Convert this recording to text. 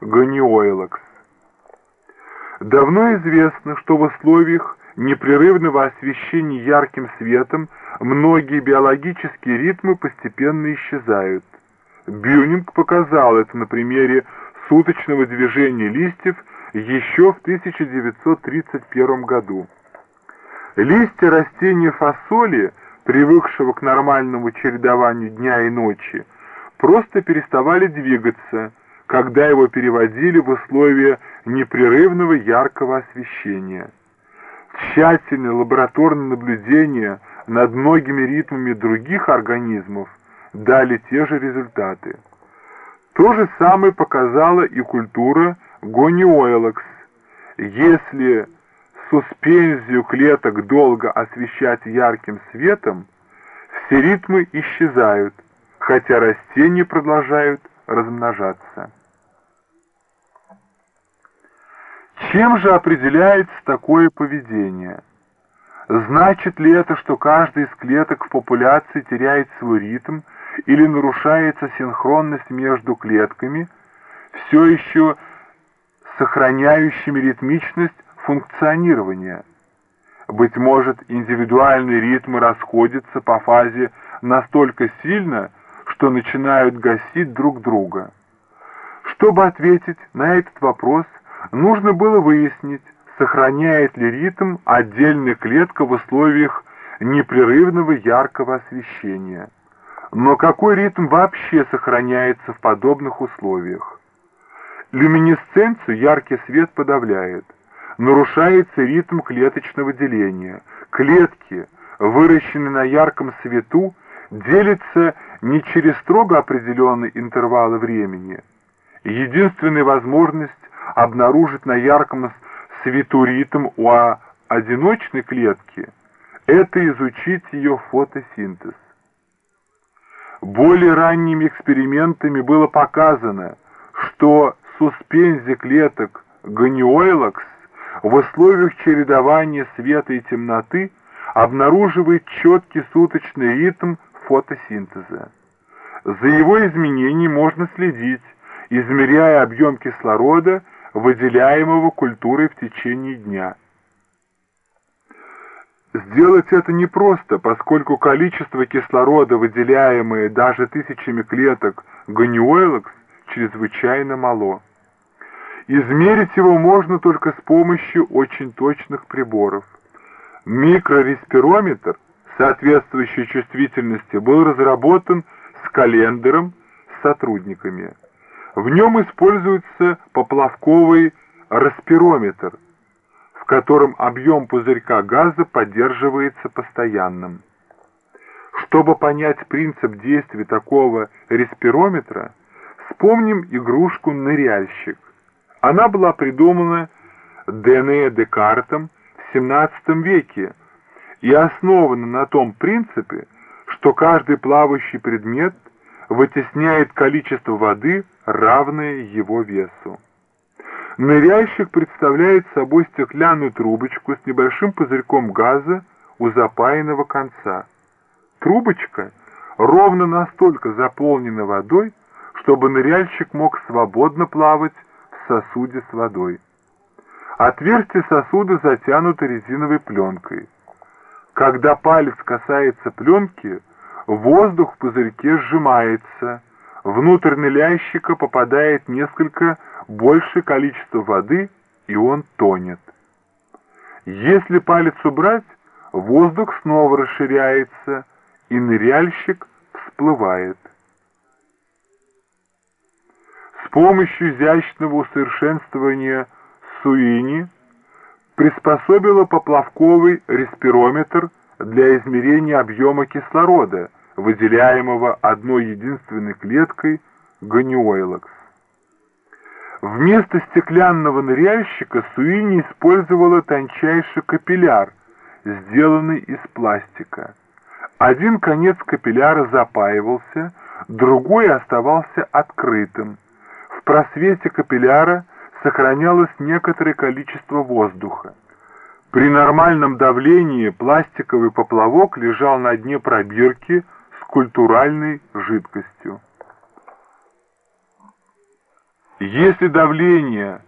гониойлакс. Давно известно, что в условиях непрерывного освещения ярким светом многие биологические ритмы постепенно исчезают. Бюнинг показал это на примере суточного движения листьев еще в 1931 году. Листья растения фасоли, привыкшего к нормальному чередованию дня и ночи, просто переставали двигаться, когда его переводили в условия непрерывного яркого освещения. Тщательные лабораторные наблюдения над многими ритмами других организмов дали те же результаты. То же самое показала и культура гониоэлакс. Если суспензию клеток долго освещать ярким светом, все ритмы исчезают, хотя растения продолжают размножаться. Чем же определяется такое поведение? Значит ли это, что каждая из клеток в популяции теряет свой ритм или нарушается синхронность между клетками, все еще сохраняющими ритмичность функционирования? Быть может, индивидуальные ритмы расходятся по фазе настолько сильно, что начинают гасить друг друга. Чтобы ответить на этот вопрос, нужно было выяснить, сохраняет ли ритм отдельная клетка в условиях непрерывного яркого освещения. Но какой ритм вообще сохраняется в подобных условиях? Люминесценцию яркий свет подавляет. Нарушается ритм клеточного деления. Клетки, выращенные на ярком свету, делятся не через строго определенные интервалы времени. Единственная возможность обнаружить на ярком свету ритм у одиночной клетки – это изучить ее фотосинтез. Более ранними экспериментами было показано, что суспензия клеток гониойлакс в условиях чередования света и темноты обнаруживает четкий суточный ритм фотосинтеза. За его изменением можно следить, измеряя объем кислорода, выделяемого культурой в течение дня. Сделать это непросто, поскольку количество кислорода, выделяемое даже тысячами клеток гониойлакс, чрезвычайно мало. Измерить его можно только с помощью очень точных приборов. Микрореспирометр соответствующей чувствительности был разработан с календаром с сотрудниками. В нем используется поплавковый респирометр, в котором объем пузырька газа поддерживается постоянным. Чтобы понять принцип действия такого респирометра, вспомним игрушку «Ныряльщик». Она была придумана Дене Декартом в XVII веке и основана на том принципе, что каждый плавающий предмет вытесняет количество воды, равное его весу. Ныряльщик представляет собой стеклянную трубочку с небольшим пузырьком газа у запаянного конца. Трубочка ровно настолько заполнена водой, чтобы ныряльщик мог свободно плавать в сосуде с водой. Отверстие сосуда затянуто резиновой пленкой. Когда палец касается пленки, воздух в пузырьке сжимается, внутрь ныряльщика попадает несколько большее количество воды, и он тонет. Если палец убрать, воздух снова расширяется, и ныряльщик всплывает. С помощью изящного усовершенствования Суини приспособила поплавковый респирометр для измерения объема кислорода, выделяемого одной единственной клеткой гониойлакс. Вместо стеклянного ныряльщика Суини использовала тончайший капилляр, сделанный из пластика. Один конец капилляра запаивался, другой оставался открытым. В просвете капилляра сохранялось некоторое количество воздуха. При нормальном давлении пластиковый поплавок лежал на дне пробирки с культуральной жидкостью. Если давление